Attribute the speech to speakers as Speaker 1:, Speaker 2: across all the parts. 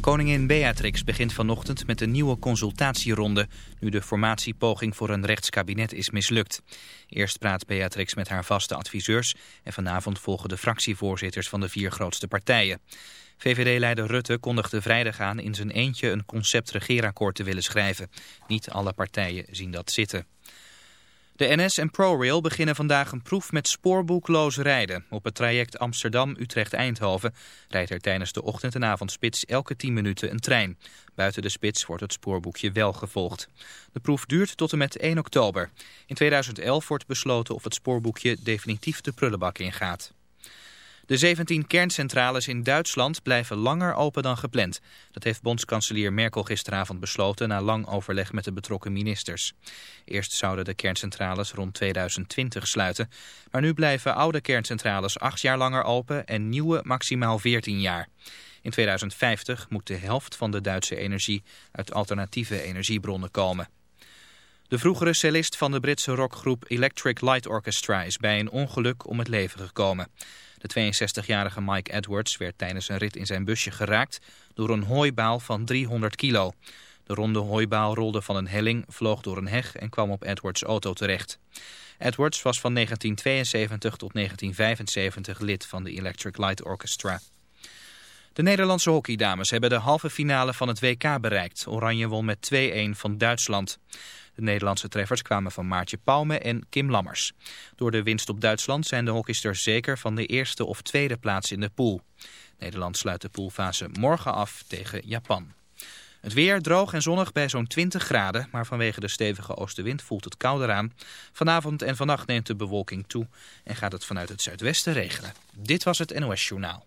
Speaker 1: Koningin Beatrix begint vanochtend met een nieuwe consultatieronde... nu de formatiepoging voor een rechtskabinet is mislukt. Eerst praat Beatrix met haar vaste adviseurs... en vanavond volgen de fractievoorzitters van de vier grootste partijen. VVD-leider Rutte kondigde vrijdag aan in zijn eentje een concept regeerakkoord te willen schrijven. Niet alle partijen zien dat zitten. De NS en ProRail beginnen vandaag een proef met spoorboekloos rijden. Op het traject Amsterdam-Utrecht-Eindhoven rijdt er tijdens de ochtend- en avondspits elke 10 minuten een trein. Buiten de spits wordt het spoorboekje wel gevolgd. De proef duurt tot en met 1 oktober. In 2011 wordt besloten of het spoorboekje definitief de prullenbak ingaat. De 17 kerncentrales in Duitsland blijven langer open dan gepland. Dat heeft bondskanselier Merkel gisteravond besloten na lang overleg met de betrokken ministers. Eerst zouden de kerncentrales rond 2020 sluiten. Maar nu blijven oude kerncentrales acht jaar langer open en nieuwe maximaal 14 jaar. In 2050 moet de helft van de Duitse energie uit alternatieve energiebronnen komen. De vroegere cellist van de Britse rockgroep Electric Light Orchestra is bij een ongeluk om het leven gekomen. De 62-jarige Mike Edwards werd tijdens een rit in zijn busje geraakt door een hooibaal van 300 kilo. De ronde hooibaal rolde van een helling, vloog door een heg en kwam op Edwards auto terecht. Edwards was van 1972 tot 1975 lid van de Electric Light Orchestra. De Nederlandse hockeydames hebben de halve finale van het WK bereikt. Oranje won met 2-1 van Duitsland. De Nederlandse treffers kwamen van Maartje Pauwme en Kim Lammers. Door de winst op Duitsland zijn de hockeysters zeker van de eerste of tweede plaats in de pool. Nederland sluit de poolfase morgen af tegen Japan. Het weer droog en zonnig bij zo'n 20 graden, maar vanwege de stevige oostenwind voelt het kouder aan. Vanavond en vannacht neemt de bewolking toe en gaat het vanuit het zuidwesten regenen. Dit was het NOS Journaal.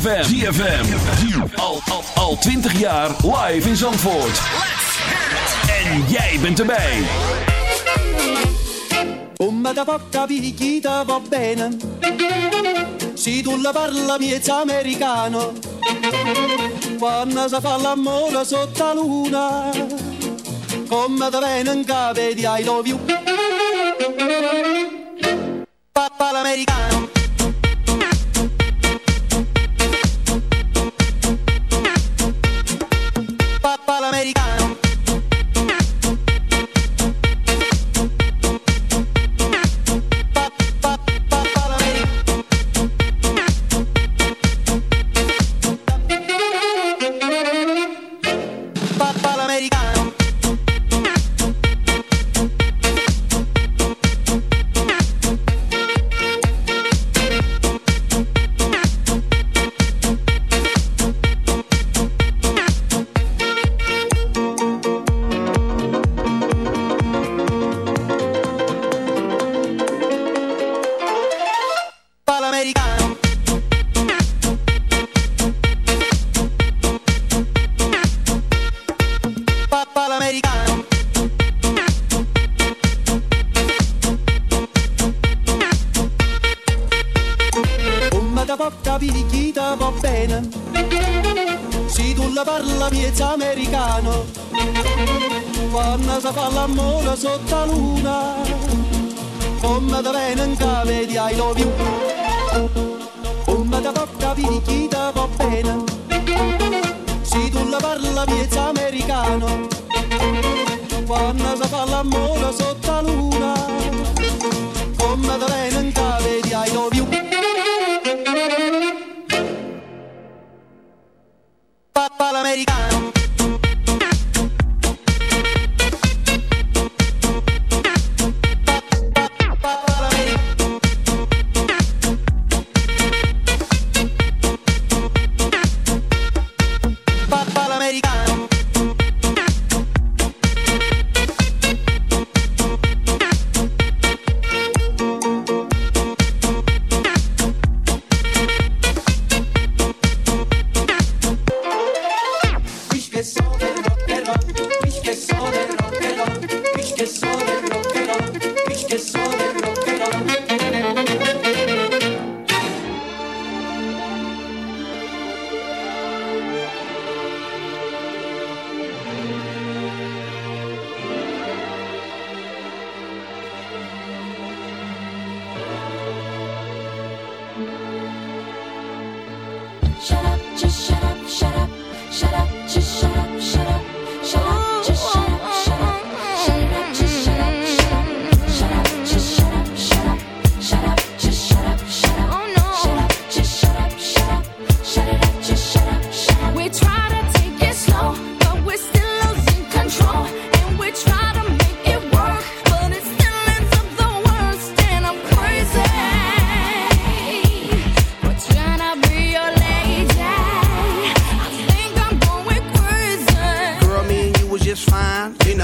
Speaker 2: ZFM. ZFM. Al, al, al 20 jaar live in Zandvoort. En jij bent erbij.
Speaker 3: Come da poca picchita va bene Se tu la parla miezza americano Quando si fa l'amore sotto la luna Come da bene in capo di I love you Come da bene in cave di I love you Come da poca picchita va bene tu la parla miezza americano. Quando si fa l'amore sotto la luna. Come da in cave I love you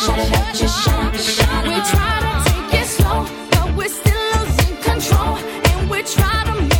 Speaker 4: We try to take it slow, but we're still losing control, and we try to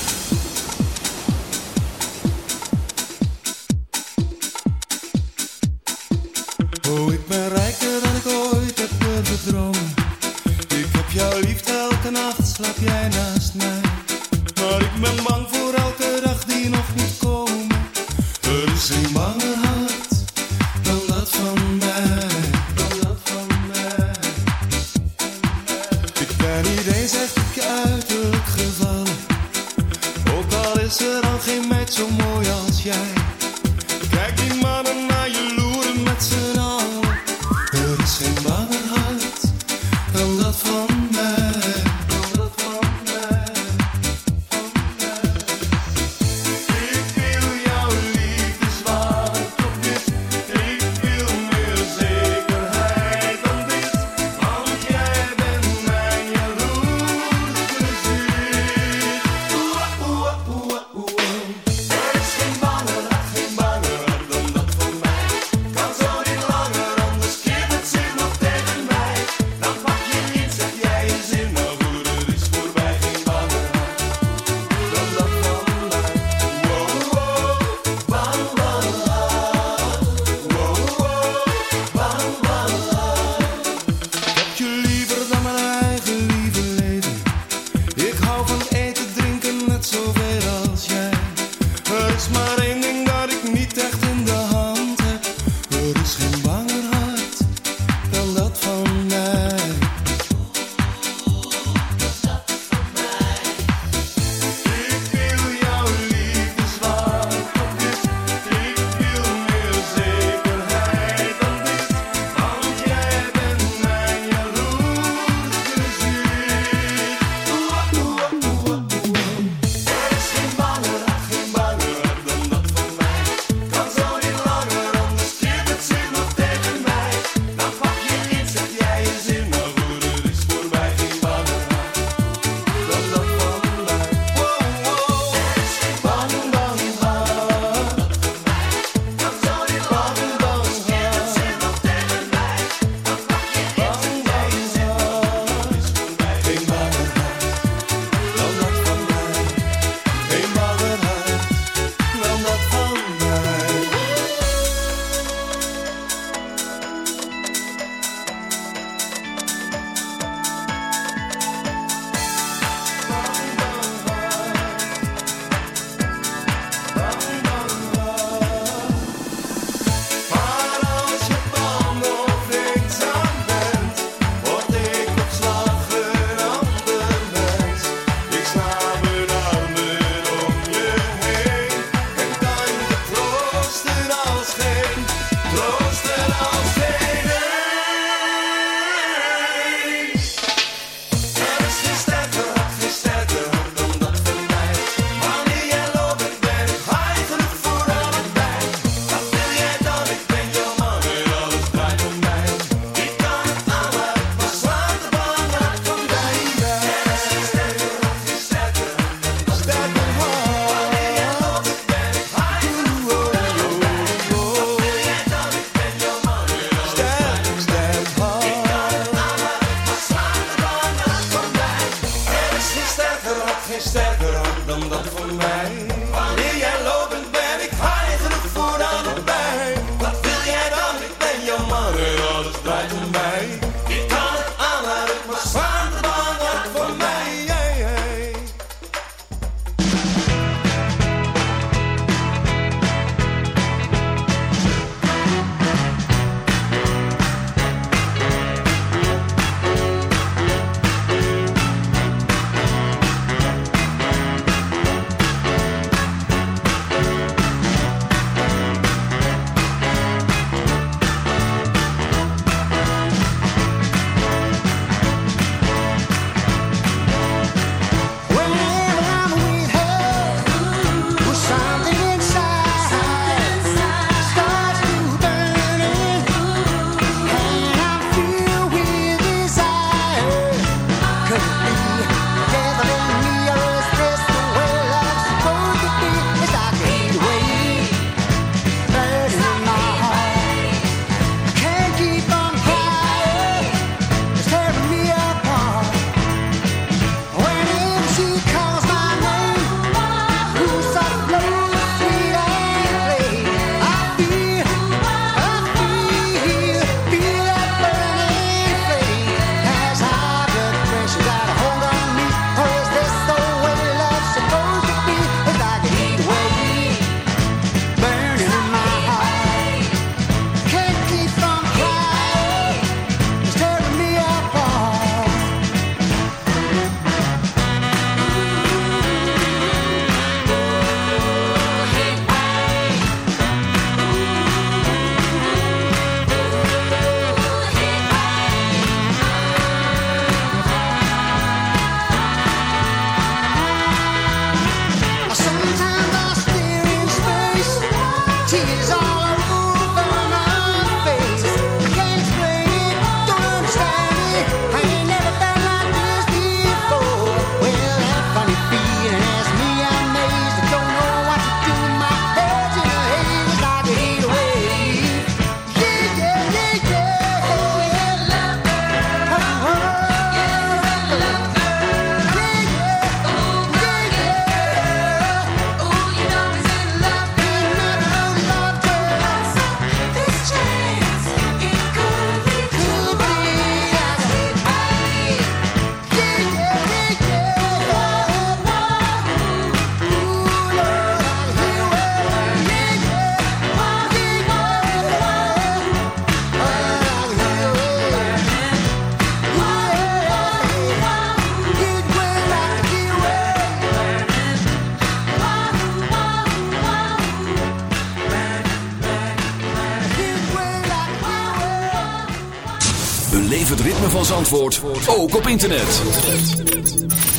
Speaker 5: van
Speaker 2: Zandvoort ook op internet.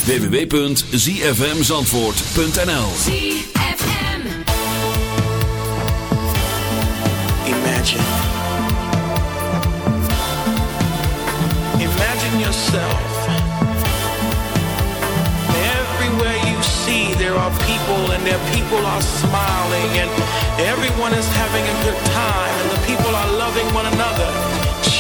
Speaker 2: www.zfmzandvoort.nl
Speaker 6: Imagine. Imagine yourself. Everywhere you see there are people and their people are smiling and everyone is having a good time and the people are loving one another.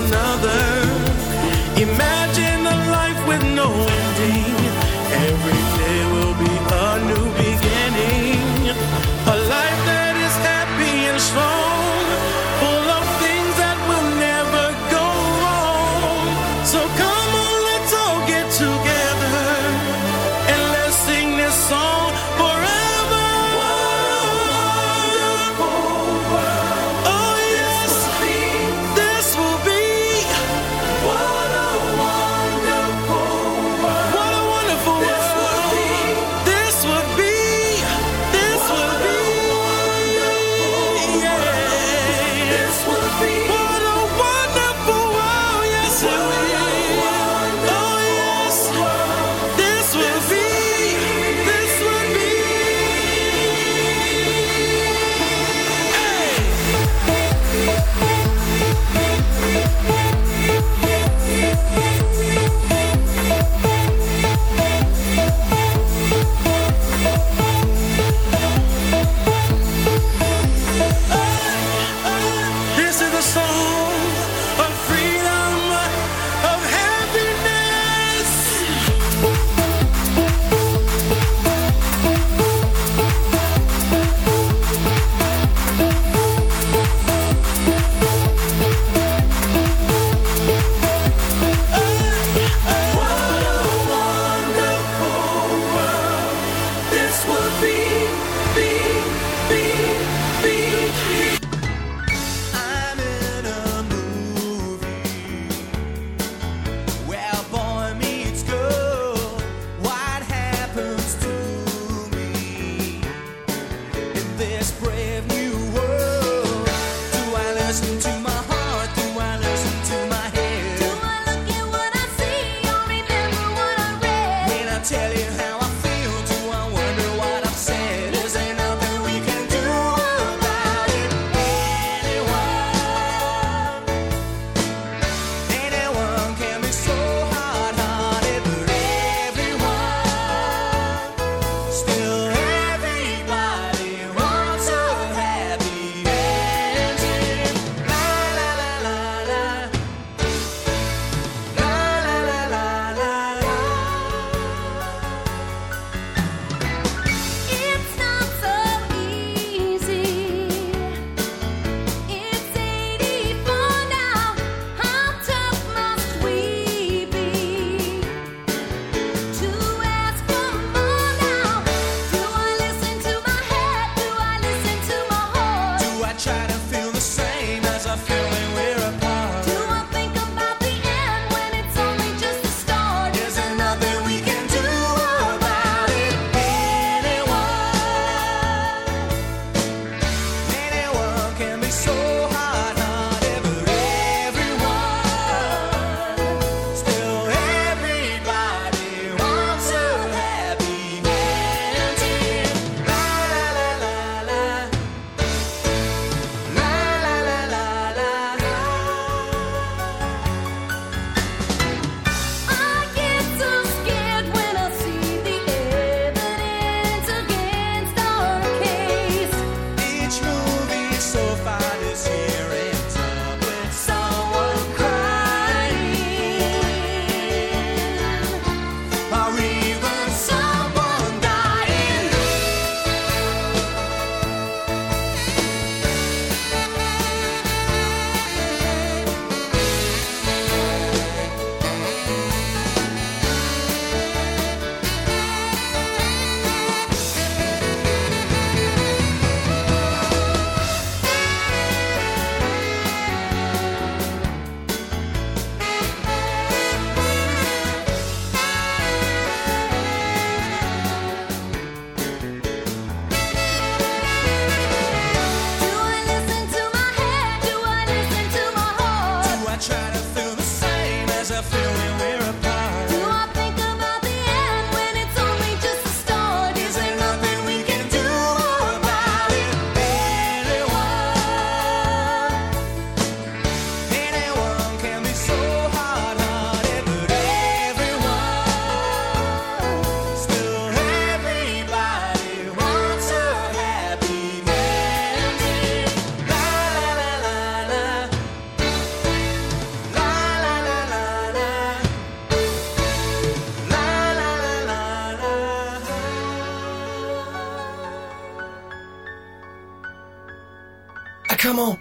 Speaker 6: another. Imagine a life with no ending.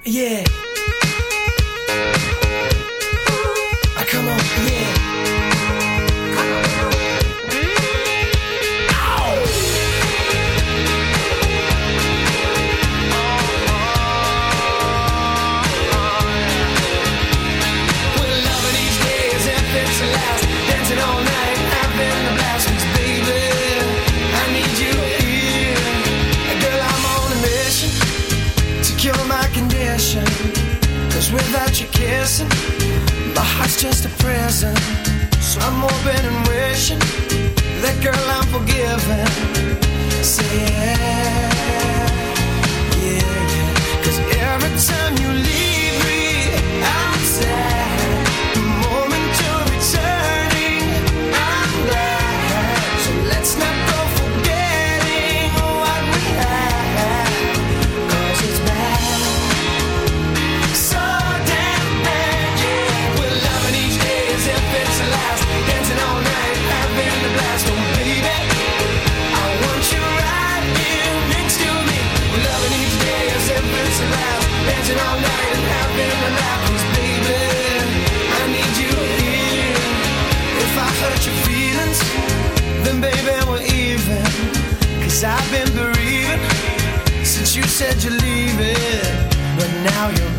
Speaker 6: Yeah.
Speaker 7: without your kissing. My heart's just a prison. So I'm hoping and wishing that girl I'm forgiven. Say yeah, yeah. I've been bereaving since you said you're leaving, but now you're.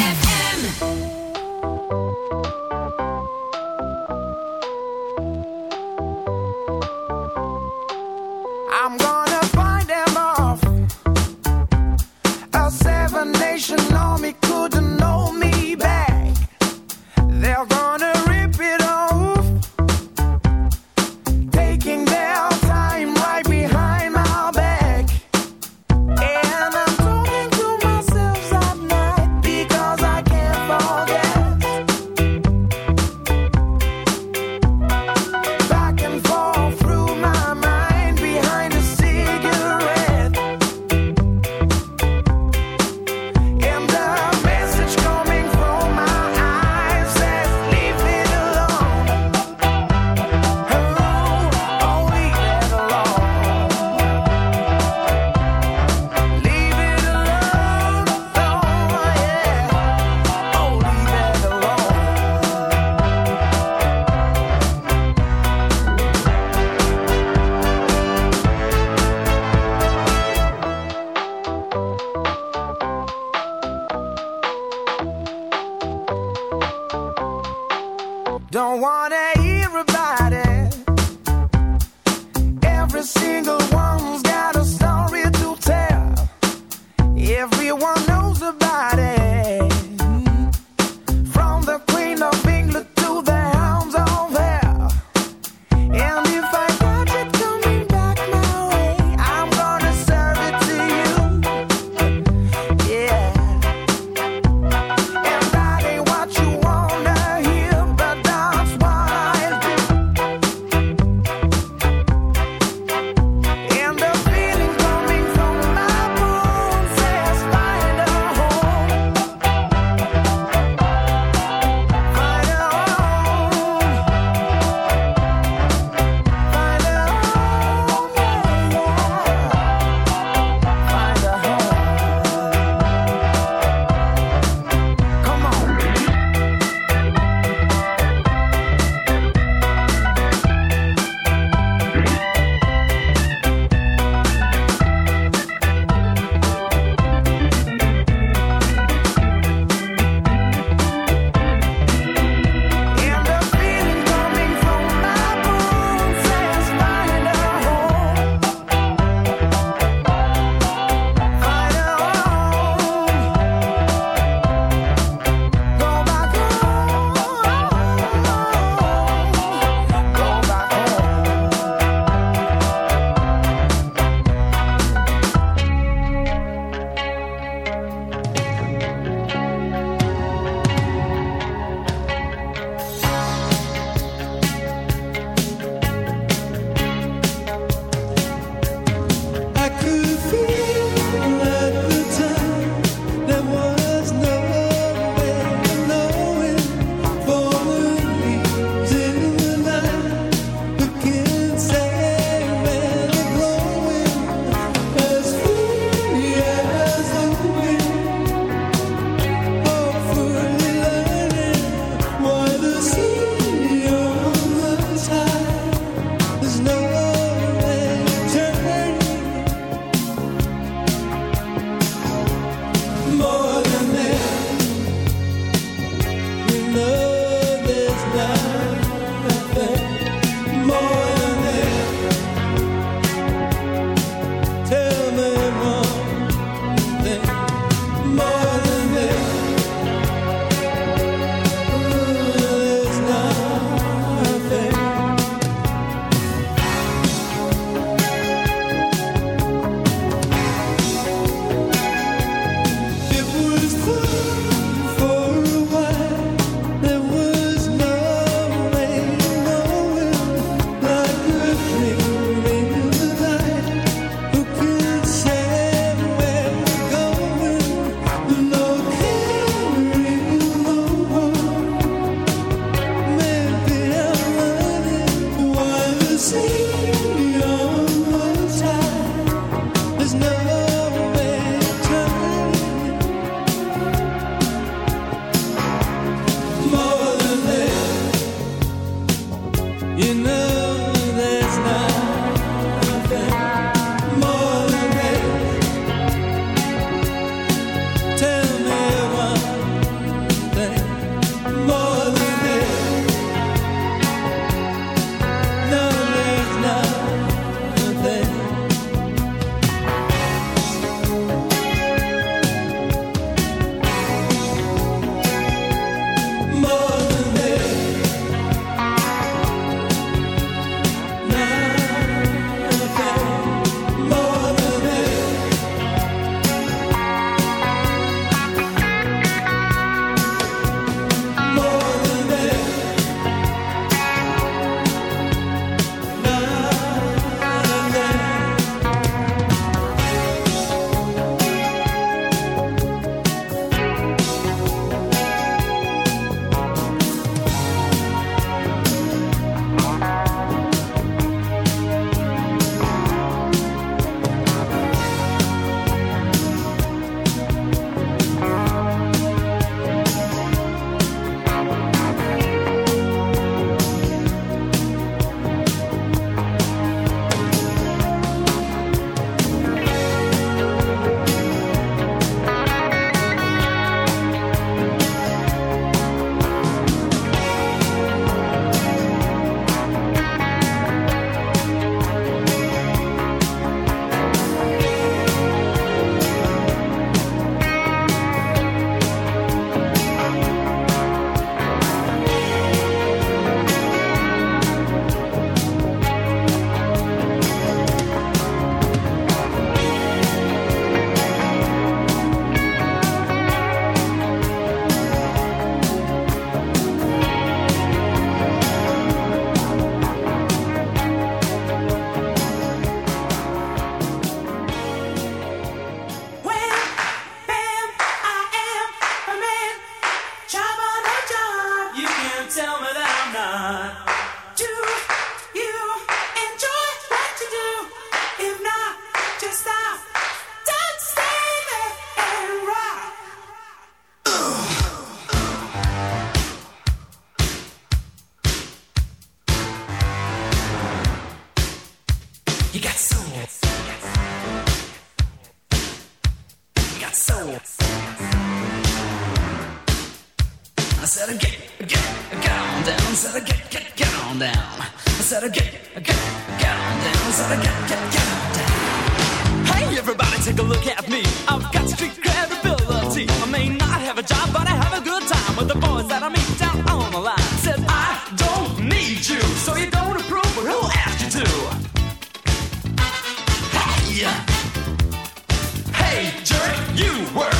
Speaker 1: Hey, jerk, you work.